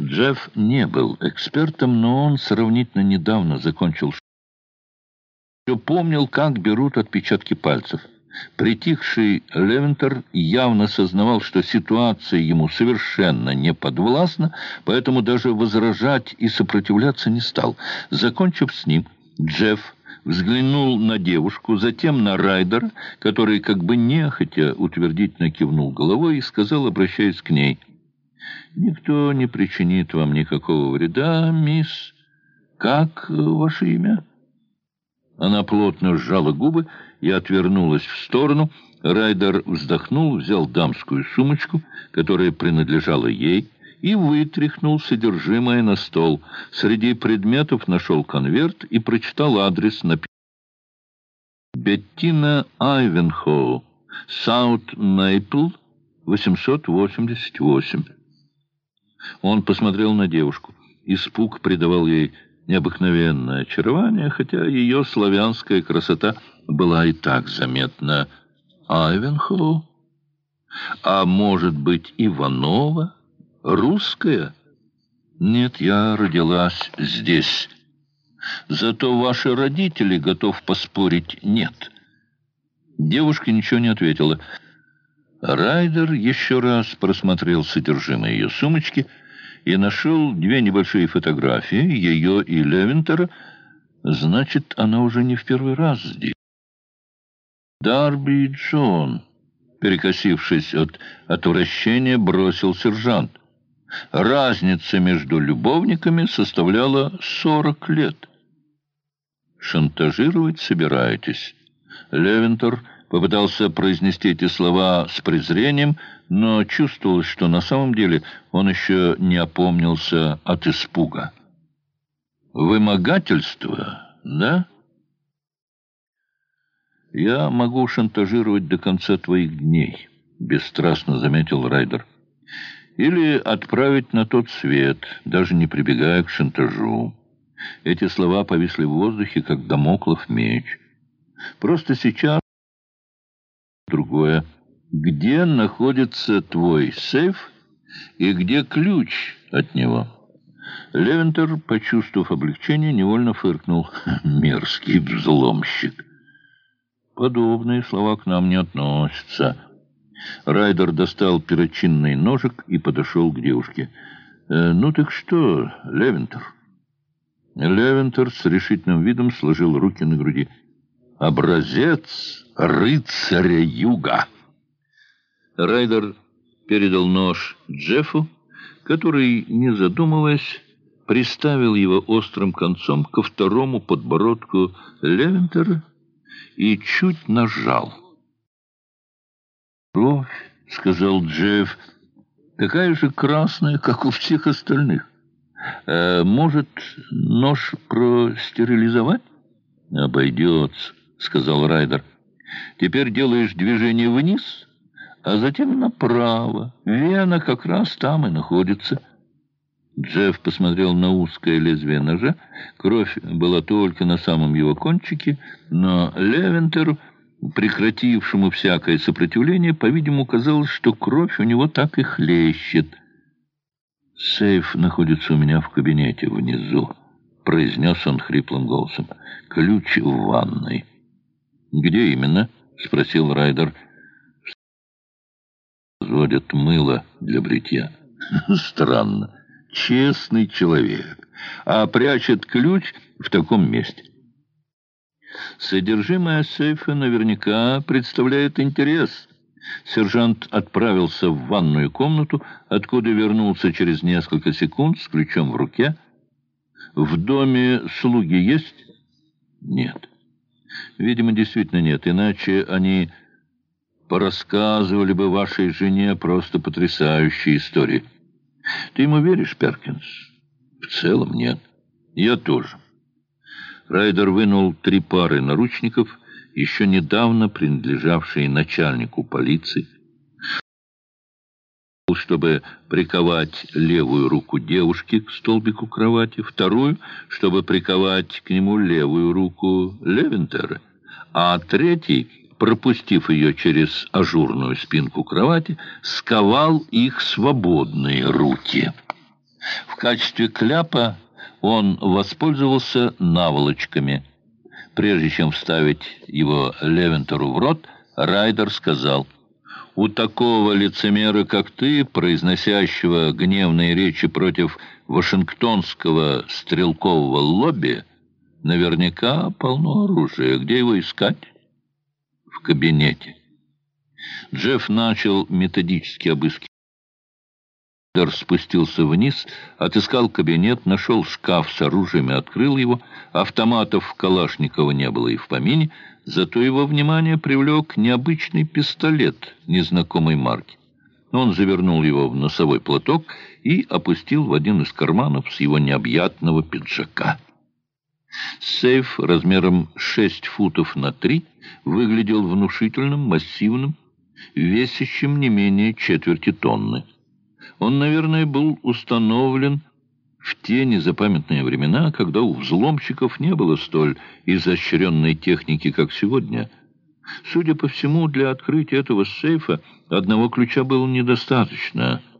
Джефф не был экспертом, но он сравнительно недавно закончил все помнил, как берут отпечатки пальцев. Притихший Левентер явно сознавал, что ситуация ему совершенно не подвластна, поэтому даже возражать и сопротивляться не стал. Закончив с ним, Джефф взглянул на девушку, затем на Райдера, который как бы нехотя утвердительно кивнул головой и сказал, обращаясь к ней, «Никто не причинит вам никакого вреда, мисс. Как ваше имя?» Она плотно сжала губы и отвернулась в сторону. Райдер вздохнул, взял дамскую сумочку, которая принадлежала ей, и вытряхнул содержимое на стол. Среди предметов нашел конверт и прочитал адрес на Беттина Айвенхоу, Саут Мейпл, 888. Он посмотрел на девушку. Испуг придавал ей необыкновенное очарование, хотя ее славянская красота была и так заметна. Айвенхоу? А может быть, Иванова? Русская? Нет, я родилась здесь. Зато ваши родители, готов поспорить, нет. Девушка ничего не ответила. Райдер еще раз просмотрел содержимое ее сумочки — и нашел две небольшие фотографии, ее и Левентера. Значит, она уже не в первый раз здесь. Дарби Джон, перекосившись от отвращения, бросил сержант. Разница между любовниками составляла сорок лет. «Шантажировать собираетесь?» Левентер попытался произнести эти слова с презрением, но чувствовалось, что на самом деле он еще не опомнился от испуга. «Вымогательство, да?» «Я могу шантажировать до конца твоих дней», — бесстрастно заметил Райдер. «Или отправить на тот свет, даже не прибегая к шантажу». Эти слова повисли в воздухе, как домоклов меч. «Просто сейчас...» другое. Где находится твой сейф и где ключ от него? Левентер, почувствовав облегчение, невольно фыркнул. Мерзкий взломщик. Подобные слова к нам не относятся. Райдер достал перочинный ножик и подошел к девушке. «Э, «Ну так что, Левентер?» Левентер с решительным видом сложил руки на груди. «Образец рыцаря юга!» Райдер передал нож Джеффу, который, не задумываясь, приставил его острым концом ко второму подбородку Левентера и чуть нажал. «Кровь», — сказал Джефф, — «такая же красная, как у всех остальных. Э, может, нож простерилизовать?» «Обойдется», — сказал Райдер. «Теперь делаешь движение вниз» а затем направо. Вена как раз там и находится. Джефф посмотрел на узкое лезвие ножа. Кровь была только на самом его кончике, но Левентеру, прекратившему всякое сопротивление, по-видимому, казалось, что кровь у него так и хлещет. «Сейф находится у меня в кабинете внизу», — произнес он хриплым голосом. «Ключ в ванной». «Где именно?» — спросил Райдер. Разводят мыло для бритья. Странно. Честный человек. А прячет ключ в таком месте. Содержимое сейфа наверняка представляет интерес. Сержант отправился в ванную комнату, откуда вернулся через несколько секунд с ключом в руке. В доме слуги есть? Нет. Видимо, действительно нет, иначе они порассказывали бы вашей жене просто потрясающие истории. Ты ему веришь, Перкинс? В целом нет. Я тоже. Райдер вынул три пары наручников, еще недавно принадлежавшие начальнику полиции, чтобы приковать левую руку девушки к столбику кровати, вторую, чтобы приковать к нему левую руку Левентера, а третий пропустив ее через ажурную спинку кровати, сковал их свободные руки. В качестве кляпа он воспользовался наволочками. Прежде чем вставить его Левентеру в рот, Райдер сказал, «У такого лицемера, как ты, произносящего гневные речи против Вашингтонского стрелкового лобби, наверняка полно оружия. Где его искать?» «В кабинете». Джефф начал методически обыскивать. Дер спустился вниз, отыскал кабинет, нашел шкаф с оружием и открыл его. Автоматов Калашникова не было и в помине, зато его внимание привлек необычный пистолет незнакомой марки. Он завернул его в носовой платок и опустил в один из карманов с его необъятного пиджака. Сейф размером 6 футов на 3 выглядел внушительным, массивным, весящим не менее четверти тонны. Он, наверное, был установлен в те незапамятные времена, когда у взломщиков не было столь изощренной техники, как сегодня. Судя по всему, для открытия этого сейфа одного ключа было недостаточно –